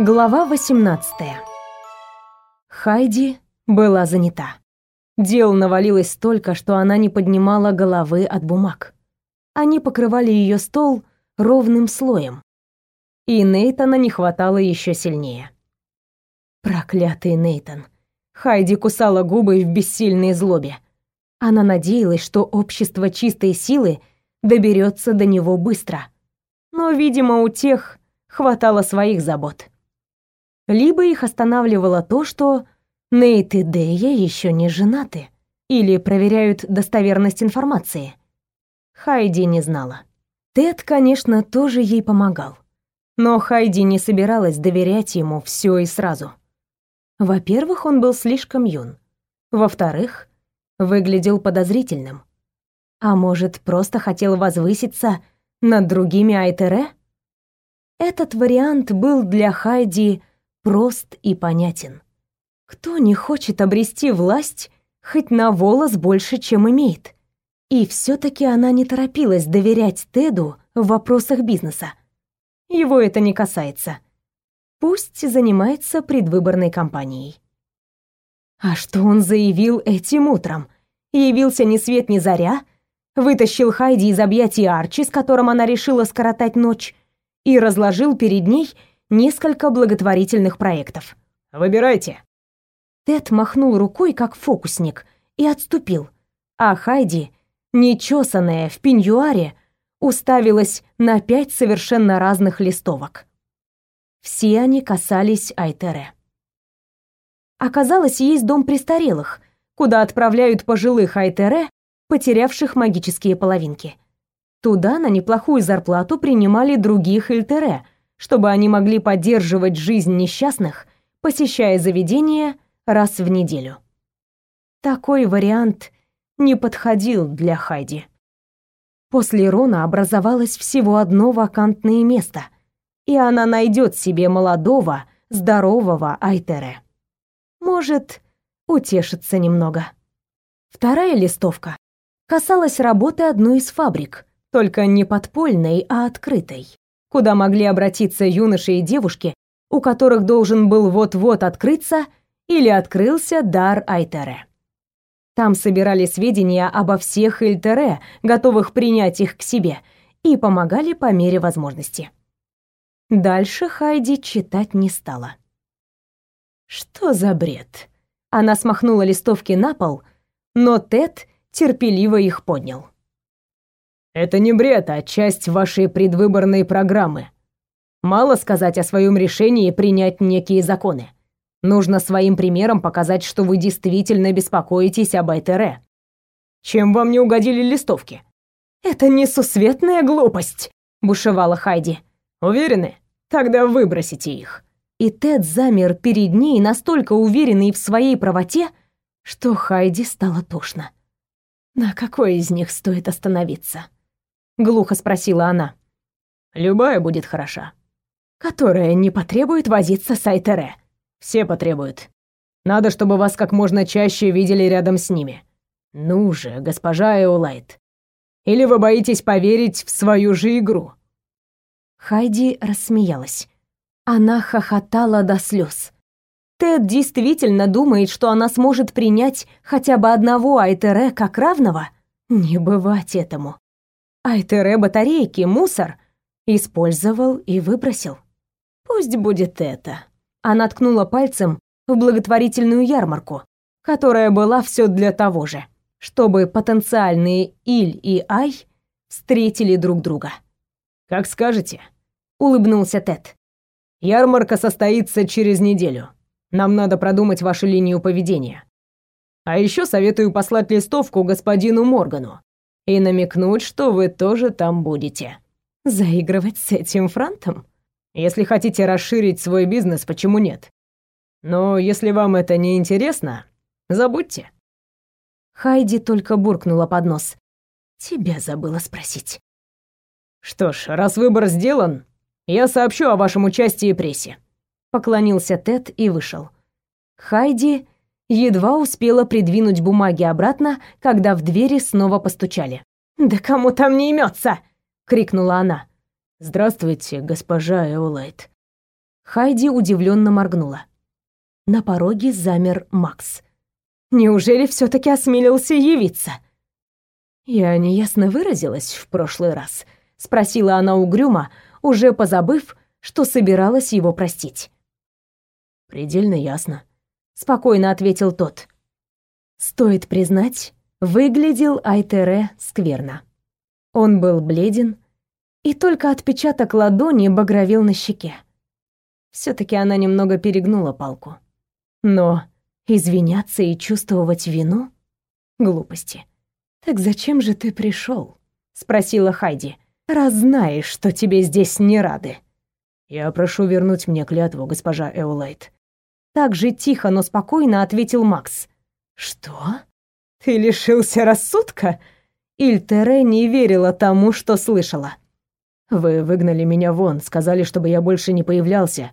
Глава 18. Хайди была занята. Дел навалилось столько, что она не поднимала головы от бумаг. Они покрывали ее стол ровным слоем. И Нейтана не хватало еще сильнее. Проклятый Нейтан. Хайди кусала губы в бессильной злобе. Она надеялась, что общество чистой силы доберется до него быстро. Но, видимо, у тех хватало своих забот либо их останавливало то, что Нейт и Дея еще не женаты или проверяют достоверность информации. Хайди не знала. Тед, конечно, тоже ей помогал. Но Хайди не собиралась доверять ему все и сразу. Во-первых, он был слишком юн. Во-вторых, выглядел подозрительным. А может, просто хотел возвыситься над другими Айтере? Этот вариант был для Хайди прост и понятен. Кто не хочет обрести власть хоть на волос больше, чем имеет? И все таки она не торопилась доверять Теду в вопросах бизнеса. Его это не касается. Пусть занимается предвыборной кампанией. А что он заявил этим утром? Явился ни свет ни заря, вытащил Хайди из объятий Арчи, с которым она решила скоротать ночь, и разложил перед ней несколько благотворительных проектов. Выбирайте. Тед махнул рукой, как фокусник, и отступил. А Хайди, нечесанная в пеньюаре, уставилась на пять совершенно разных листовок. Все они касались Айтере. Оказалось, есть дом престарелых, куда отправляют пожилых Айтере, потерявших магические половинки. Туда на неплохую зарплату принимали других Эльтере — чтобы они могли поддерживать жизнь несчастных, посещая заведения раз в неделю. Такой вариант не подходил для Хайди. После Рона образовалось всего одно вакантное место, и она найдет себе молодого, здорового Айтере. Может, утешится немного. Вторая листовка касалась работы одной из фабрик, только не подпольной, а открытой куда могли обратиться юноши и девушки, у которых должен был вот-вот открыться или открылся дар Айтере. Там собирали сведения обо всех Эльтере, готовых принять их к себе, и помогали по мере возможности. Дальше Хайди читать не стала. Что за бред? Она смахнула листовки на пол, но Тед терпеливо их поднял. Это не бред, а часть вашей предвыборной программы. Мало сказать о своем решении принять некие законы. Нужно своим примером показать, что вы действительно беспокоитесь об Айтере. Чем вам не угодили листовки? Это несусветная глупость, бушевала Хайди. Уверены? Тогда выбросите их. И Тед замер перед ней, настолько уверенный в своей правоте, что Хайди стало тошно. На какой из них стоит остановиться? Глухо спросила она. Любая будет хороша. Которая не потребует возиться с Айтере. Все потребуют. Надо, чтобы вас как можно чаще видели рядом с ними. Ну же, госпожа Эолайт. Или вы боитесь поверить в свою же игру? Хайди рассмеялась. Она хохотала до слез. Тед действительно думает, что она сможет принять хотя бы одного Айтере как равного? Не бывать этому. Айтере батарейки, мусор. Использовал и выбросил. Пусть будет это. Она ткнула пальцем в благотворительную ярмарку, которая была все для того же, чтобы потенциальные Иль и Ай встретили друг друга. «Как скажете», — улыбнулся Тед. «Ярмарка состоится через неделю. Нам надо продумать вашу линию поведения. А еще советую послать листовку господину Моргану и намекнуть, что вы тоже там будете. Заигрывать с этим франтом? Если хотите расширить свой бизнес, почему нет? Но если вам это не интересно, забудьте. Хайди только буркнула под нос. Тебя забыла спросить. Что ж, раз выбор сделан, я сообщу о вашем участии прессе. Поклонился Тед и вышел. Хайди едва успела придвинуть бумаги обратно, когда в двери снова постучали. «Да кому там не имется!» — крикнула она. «Здравствуйте, госпожа Эолайт». Хайди удивленно моргнула. На пороге замер Макс. Неужели все таки осмелился явиться? Я неясно выразилась в прошлый раз, спросила она угрюмо, уже позабыв, что собиралась его простить. Предельно ясно, спокойно ответил тот. Стоит признать, выглядел Айтере скверно. Он был бледен, и только отпечаток ладони багровел на щеке. все таки она немного перегнула палку. Но извиняться и чувствовать вину — глупости. «Так зачем же ты пришел? спросила Хайди. «Раз знаешь, что тебе здесь не рады». «Я прошу вернуть мне клятву, госпожа Эолайт». Так же тихо, но спокойно ответил Макс. «Что? Ты лишился рассудка?» Ильтере не верила тому, что слышала. «Вы выгнали меня вон, сказали, чтобы я больше не появлялся.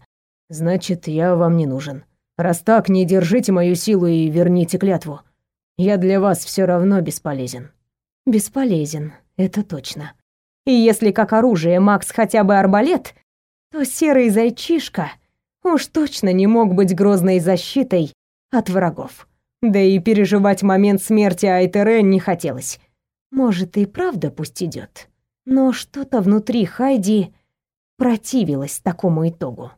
Значит, я вам не нужен. Раз так, не держите мою силу и верните клятву. Я для вас все равно бесполезен». «Бесполезен, это точно. И если как оружие Макс хотя бы арбалет, то серый зайчишка уж точно не мог быть грозной защитой от врагов. Да и переживать момент смерти Айтере не хотелось. Может, и правда пусть идет. Но что-то внутри Хайди противилось такому итогу.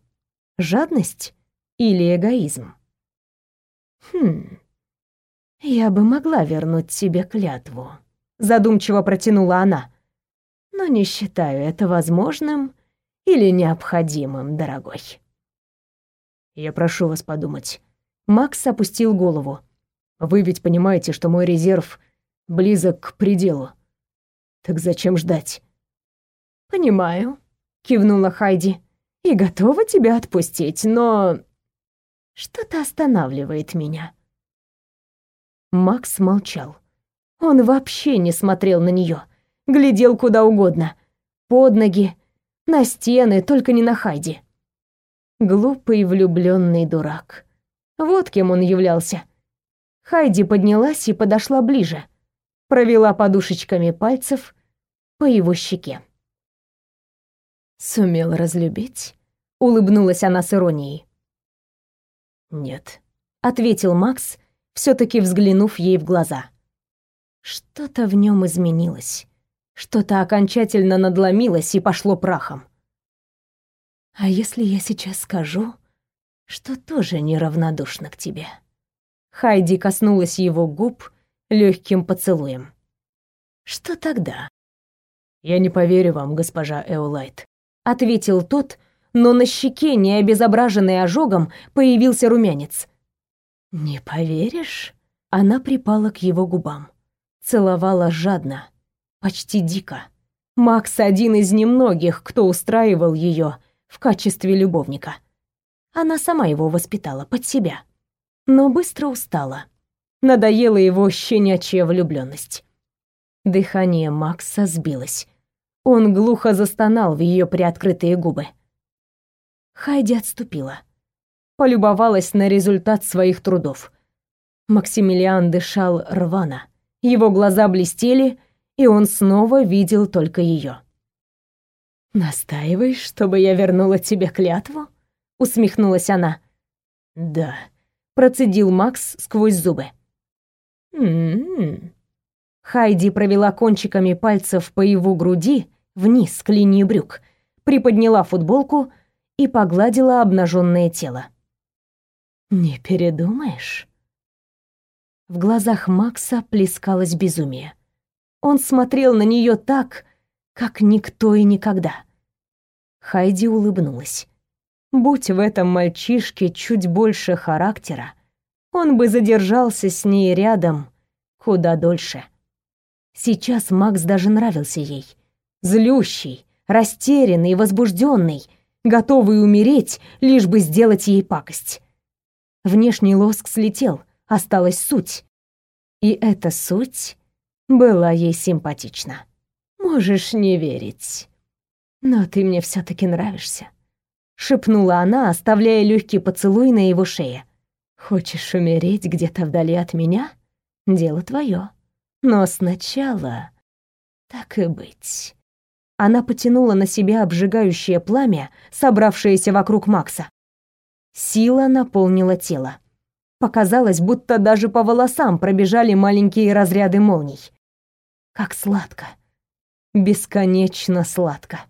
Жадность или эгоизм? Хм. Я бы могла вернуть себе клятву, задумчиво протянула она. Но не считаю это возможным или необходимым, дорогой. Я прошу вас подумать. Макс опустил голову. Вы ведь понимаете, что мой резерв близок к пределу. Так зачем ждать? Понимаю, кивнула Хайди. И готова тебя отпустить, но что-то останавливает меня. Макс молчал. Он вообще не смотрел на нее, глядел куда угодно. Под ноги, на стены, только не на Хайди. Глупый влюбленный дурак. Вот кем он являлся. Хайди поднялась и подошла ближе провела подушечками пальцев по его щеке. «Сумел разлюбить?» — улыбнулась она с иронией. «Нет», — ответил Макс, все таки взглянув ей в глаза. Что-то в нем изменилось, что-то окончательно надломилось и пошло прахом. «А если я сейчас скажу, что тоже неравнодушна к тебе?» Хайди коснулась его губ, легким поцелуем. Что тогда? Я не поверю вам, госпожа Эолайт, ответил тот, но на щеке, не обезображенной ожогом, появился румянец. Не поверишь? Она припала к его губам, целовала жадно, почти дико. Макс один из немногих, кто устраивал ее в качестве любовника. Она сама его воспитала под себя, но быстро устала Надоела его щенячья влюбленность. Дыхание Макса сбилось. Он глухо застонал в ее приоткрытые губы. Хайди отступила. Полюбовалась на результат своих трудов. Максимилиан дышал рвано. Его глаза блестели, и он снова видел только ее. «Настаиваешь, чтобы я вернула тебе клятву?» — усмехнулась она. «Да», — процедил Макс сквозь зубы. М-м. Хайди провела кончиками пальцев по его груди вниз к линии брюк, приподняла футболку и погладила обнаженное тело. Не передумаешь? В глазах Макса плескалось безумие. Он смотрел на нее так, как никто и никогда. Хайди улыбнулась. Будь в этом мальчишке чуть больше характера, он бы задержался с ней рядом куда дольше. Сейчас Макс даже нравился ей. Злющий, растерянный, возбужденный, готовый умереть, лишь бы сделать ей пакость. Внешний лоск слетел, осталась суть. И эта суть была ей симпатична. Можешь не верить, но ты мне все таки нравишься, шепнула она, оставляя легкий поцелуй на его шее. Хочешь умереть где-то вдали от меня? Дело твое. Но сначала, так и быть, Она потянула на себя обжигающее пламя, собравшееся вокруг Макса. Сила наполнила тело. Показалось, будто даже по волосам пробежали маленькие разряды молний. Как сладко. Бесконечно сладко.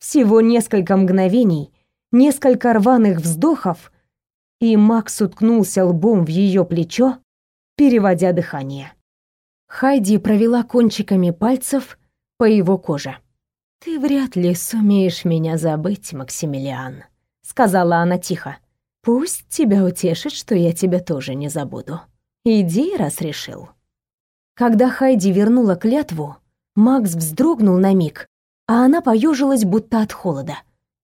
Всего несколько мгновений, несколько рваных вздохов, и Макс уткнулся лбом в ее плечо, переводя дыхание. Хайди провела кончиками пальцев по его коже. «Ты вряд ли сумеешь меня забыть, Максимилиан», — сказала она тихо. «Пусть тебя утешит, что я тебя тоже не забуду. Иди, раз решил». Когда Хайди вернула клятву, Макс вздрогнул на миг, а она поежилась будто от холода.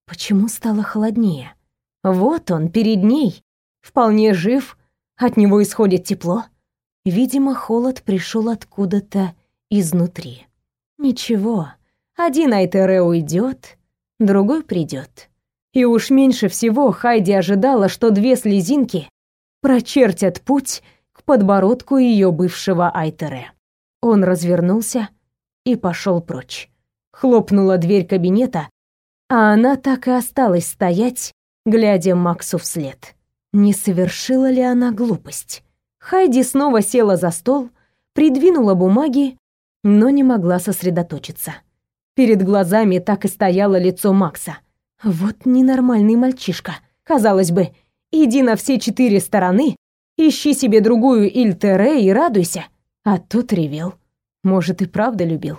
Почему стало холоднее? Вот он, перед ней, вполне жив, от него исходит тепло. Видимо, холод пришел откуда-то изнутри. Ничего, один Айтере уйдет, другой придет. И уж меньше всего Хайди ожидала, что две слезинки прочертят путь к подбородку ее бывшего Айтере. Он развернулся и пошел прочь. Хлопнула дверь кабинета, а она так и осталась стоять, глядя Максу вслед. Не совершила ли она глупость? Хайди снова села за стол, придвинула бумаги, но не могла сосредоточиться. Перед глазами так и стояло лицо Макса. Вот ненормальный мальчишка. Казалось бы, иди на все четыре стороны, ищи себе другую Ильтере и радуйся. А тот ревел. Может, и правда любил.